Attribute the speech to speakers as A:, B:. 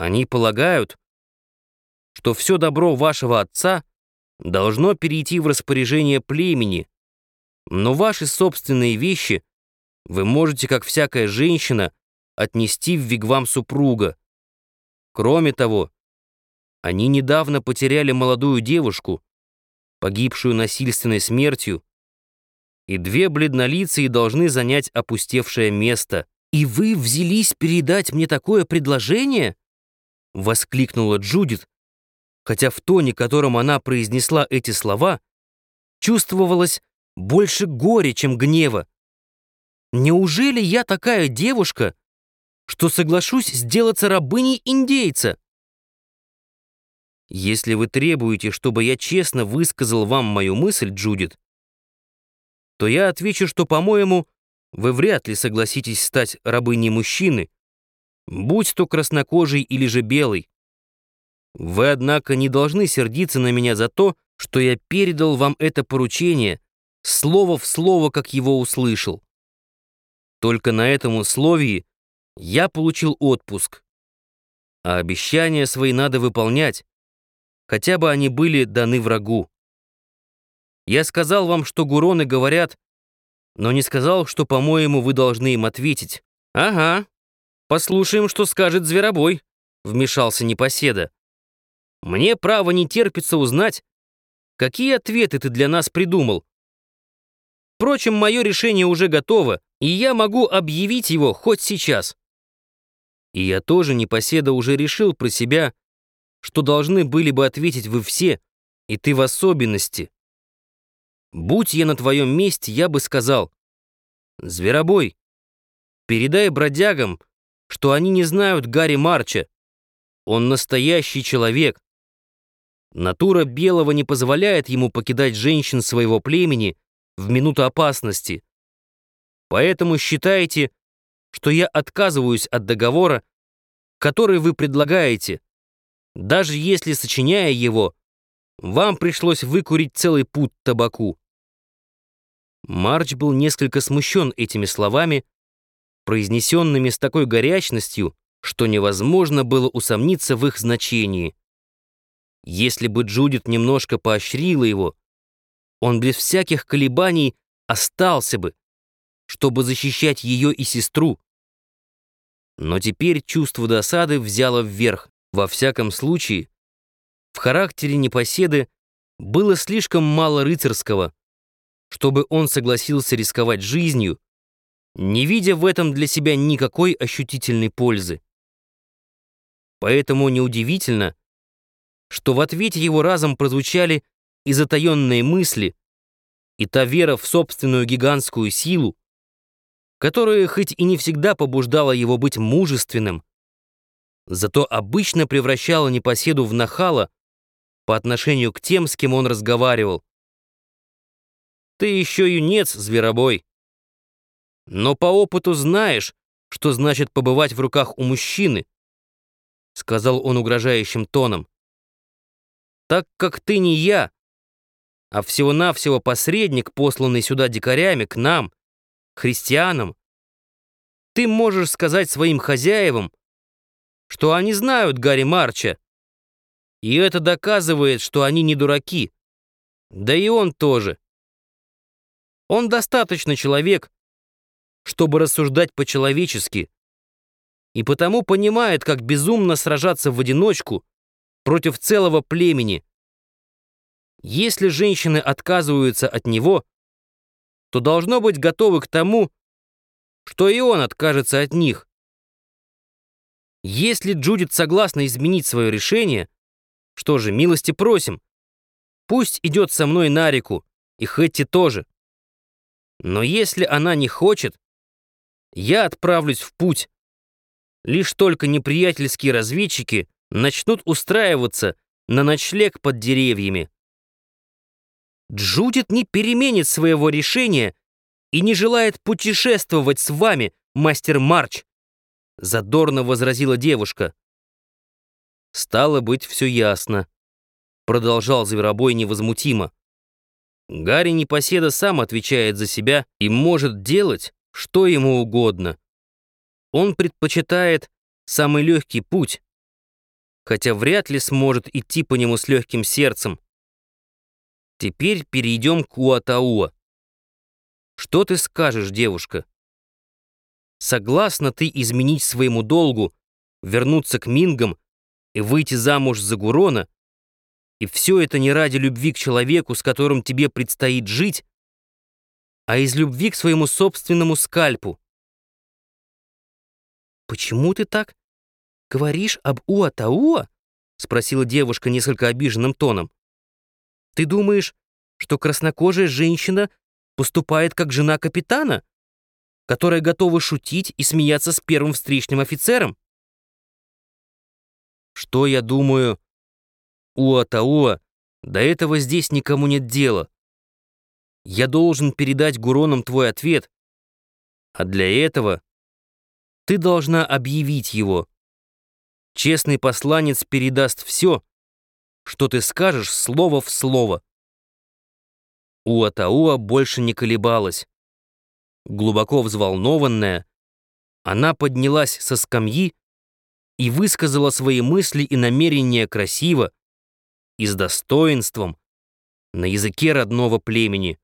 A: Они полагают, что все добро вашего отца должно перейти в распоряжение племени, но ваши собственные вещи вы можете, как всякая женщина, отнести в вигвам супруга. Кроме того, они недавно потеряли молодую девушку, погибшую насильственной смертью, и две бледнолицые должны занять опустевшее место. «И вы взялись передать мне такое предложение?» — воскликнула Джудит, хотя в тоне, которым она произнесла эти слова, чувствовалось больше горя, чем гнева. «Неужели я такая девушка, что соглашусь сделаться рабыней индейца?» Если вы требуете, чтобы я честно высказал вам мою мысль, Джудит, то я отвечу, что, по-моему, вы вряд ли согласитесь стать рабыней мужчины, будь то краснокожий или же белый. Вы, однако, не должны сердиться на меня за то, что я передал вам это поручение, слово в слово, как его услышал. Только на этом условии я получил отпуск. А обещания свои надо выполнять, хотя бы они были даны врагу. Я сказал вам, что гуроны говорят, но не сказал, что, по-моему, вы должны им ответить. Ага, послушаем, что скажет Зверобой, вмешался Непоседа. Мне право не терпится узнать, какие ответы ты для нас придумал. Впрочем, мое решение уже готово, и я могу объявить его хоть сейчас. И я тоже, Непоседа, уже решил про себя, что должны были бы ответить вы все, и ты в особенности. Будь я на твоем месте, я бы сказал, «Зверобой, передай бродягам, что они не знают Гарри Марча. Он настоящий человек. Натура белого не позволяет ему покидать женщин своего племени в минуту опасности. Поэтому считайте, что я отказываюсь от договора, который вы предлагаете, даже если, сочиняя его, вам пришлось выкурить целый путь табаку. Марч был несколько смущен этими словами, произнесенными с такой горячностью, что невозможно было усомниться в их значении. Если бы Джудит немножко поощрила его, он без всяких колебаний остался бы, чтобы защищать ее и сестру. Но теперь чувство досады взяло вверх. Во всяком случае, в характере непоседы было слишком мало рыцарского, чтобы он согласился рисковать жизнью, не видя в этом для себя никакой ощутительной пользы. Поэтому неудивительно, что в ответе его разом прозвучали и затаенные мысли, и та вера в собственную гигантскую силу, которая хоть и не всегда побуждала его быть мужественным, зато обычно превращала непоседу в нахала по отношению к тем, с кем он разговаривал. Ты еще юнец, зверобой. Но по опыту знаешь, что значит побывать в руках у мужчины, сказал он угрожающим тоном. Так как ты не я, а всего-навсего посредник, посланный сюда дикарями, к нам, христианам, ты можешь сказать своим хозяевам, что они знают Гарри Марча, и это доказывает, что они не дураки. Да и он тоже. Он достаточно человек, чтобы рассуждать по-человечески, и потому понимает, как безумно сражаться в одиночку против целого племени. Если женщины отказываются от него, то должно быть готовы к тому, что и он откажется от них. Если Джудит согласна изменить свое решение, что же, милости просим. Пусть идет со мной на реку, и Хэтти тоже. Но если она не хочет, я отправлюсь в путь. Лишь только неприятельские разведчики начнут устраиваться на ночлег под деревьями. Джудит не переменит своего решения и не желает путешествовать с вами, мастер Марч, задорно возразила девушка. Стало быть, все ясно, продолжал Зверобой невозмутимо. Гарри Непоседа сам отвечает за себя и может делать, что ему угодно. Он предпочитает самый легкий путь, хотя вряд ли сможет идти по нему с легким сердцем. Теперь перейдем к Уатауа. Что ты скажешь, девушка? Согласна ты изменить своему долгу, вернуться к Мингам и выйти замуж за Гурона? И все это не ради любви к человеку, с которым тебе предстоит жить, а из любви к своему собственному скальпу. «Почему ты так говоришь об Уатауа?» — спросила девушка несколько обиженным тоном. «Ты думаешь, что краснокожая женщина поступает как жена капитана, которая готова шутить и смеяться с первым встречным офицером?» «Что я думаю? Уатауа, до этого здесь никому нет дела. Я должен передать Гуронам твой ответ, а для этого ты должна объявить его. Честный посланец передаст все, что ты скажешь слово в слово. Уатауа больше не колебалась. Глубоко взволнованная, она поднялась со скамьи и высказала свои мысли и намерения красиво и с достоинством на языке родного племени.